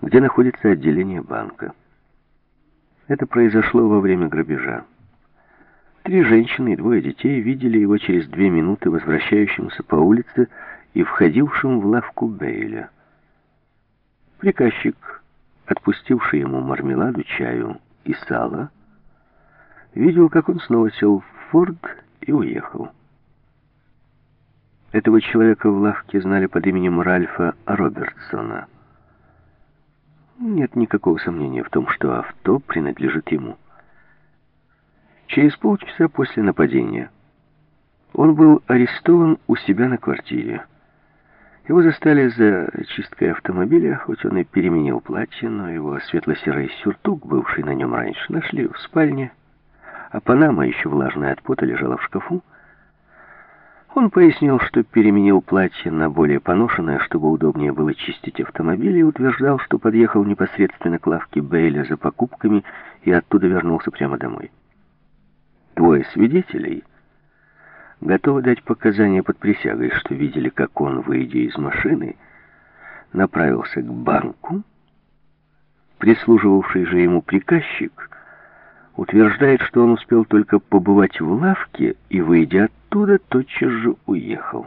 где находится отделение банка. Это произошло во время грабежа. Три женщины и двое детей видели его через две минуты возвращающимся по улице и входившим в лавку Бейля. Приказчик, отпустивший ему мармеладу, чаю и сало, видел, как он снова сел в форд и уехал. Этого человека в лавке знали под именем Ральфа Робертсона. Нет никакого сомнения в том, что авто принадлежит ему. Через полчаса после нападения он был арестован у себя на квартире. Его застали за чисткой автомобиля, хоть он и переменил платье, но его светло-серый сюртук, бывший на нем раньше, нашли в спальне, а панама, еще влажная от пота, лежала в шкафу. Он пояснил, что переменил платье на более поношенное, чтобы удобнее было чистить автомобиль, и утверждал, что подъехал непосредственно к лавке Бейля за покупками и оттуда вернулся прямо домой. Двое свидетелей готовы дать показания под присягой, что видели, как он, выйдя из машины, направился к банку. Прислуживавший же ему приказчик утверждает, что он успел только побывать в лавке и, выйдя оттуда, тотчас же уехал.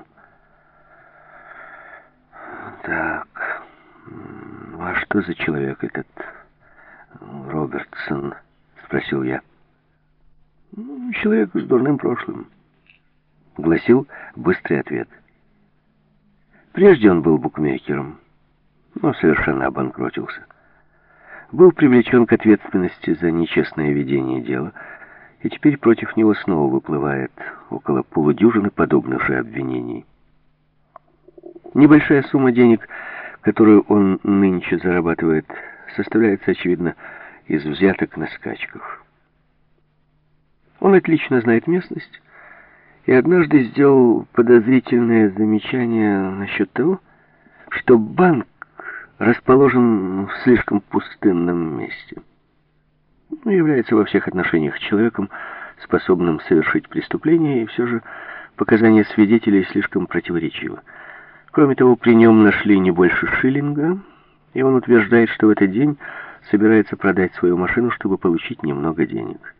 Так, а что за человек этот Робертсон? Спросил я. Ну, человек с дурным прошлым, гласил быстрый ответ. Прежде он был букмекером, но совершенно обанкротился. Был привлечен к ответственности за нечестное ведение дела, и теперь против него снова выплывает около полудюжины подобных же обвинений. Небольшая сумма денег, которую он нынче зарабатывает, составляется, очевидно, из взяток на скачках. Он отлично знает местность и однажды сделал подозрительное замечание насчет того, что банк расположен в слишком пустынном месте. Он является во всех отношениях человеком, способным совершить преступление, и все же показания свидетелей слишком противоречивы. Кроме того, при нем нашли не больше шиллинга, и он утверждает, что в этот день собирается продать свою машину, чтобы получить немного денег.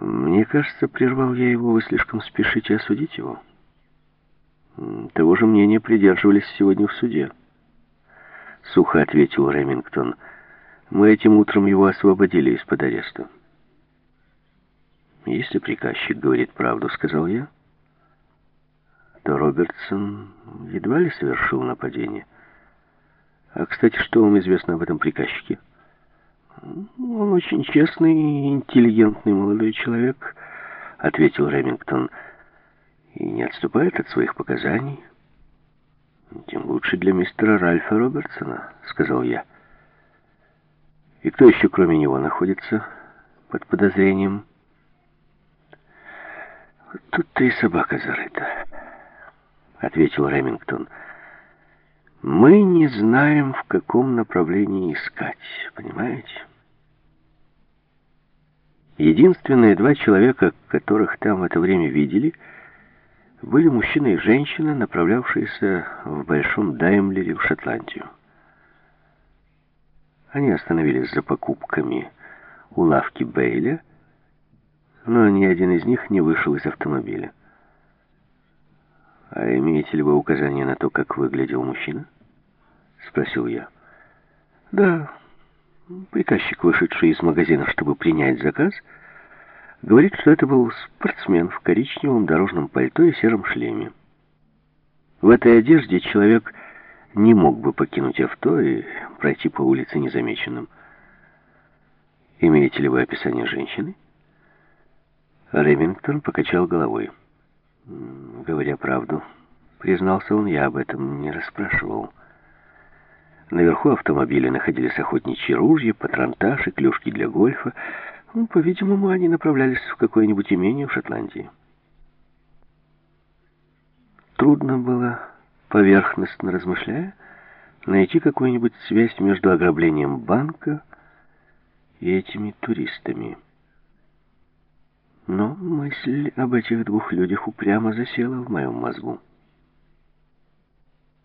Мне кажется, прервал я его, вы слишком спешите осудить его. Того же мнения придерживались сегодня в суде. Сухо ответил Ремингтон. Мы этим утром его освободили из-под ареста. Если приказчик говорит правду, сказал я, то Робертсон едва ли совершил нападение. А, кстати, что вам известно об этом приказчике? «Он очень честный и интеллигентный молодой человек», — ответил Ремингтон, — «и не отступает от своих показаний». «Тем лучше для мистера Ральфа Робертсона», — сказал я. «И кто еще, кроме него, находится под подозрением?» «Тут-то и собака зарыта», — ответил Ремингтон. «Мы не знаем, в каком направлении искать, понимаете?» Единственные два человека, которых там в это время видели, были мужчина и женщина, направлявшиеся в большом Даймлере в Шотландию. Они остановились за покупками у лавки Бейля, но ни один из них не вышел из автомобиля. «А имеете ли вы указание на то, как выглядел мужчина?» — спросил я. «Да, Приказчик, вышедший из магазина, чтобы принять заказ, говорит, что это был спортсмен в коричневом дорожном пальто и сером шлеме. В этой одежде человек не мог бы покинуть авто и пройти по улице незамеченным. Имеете ли вы описание женщины? Ремингтон покачал головой. Говоря правду, признался он, я об этом не расспрашивал. Наверху автомобиля находились охотничьи ружья, патронтаж и клюшки для гольфа. Ну, по-видимому, они направлялись в какое-нибудь имение в Шотландии. Трудно было, поверхностно размышляя, найти какую-нибудь связь между ограблением банка и этими туристами. Но мысль об этих двух людях упрямо засела в моем мозгу.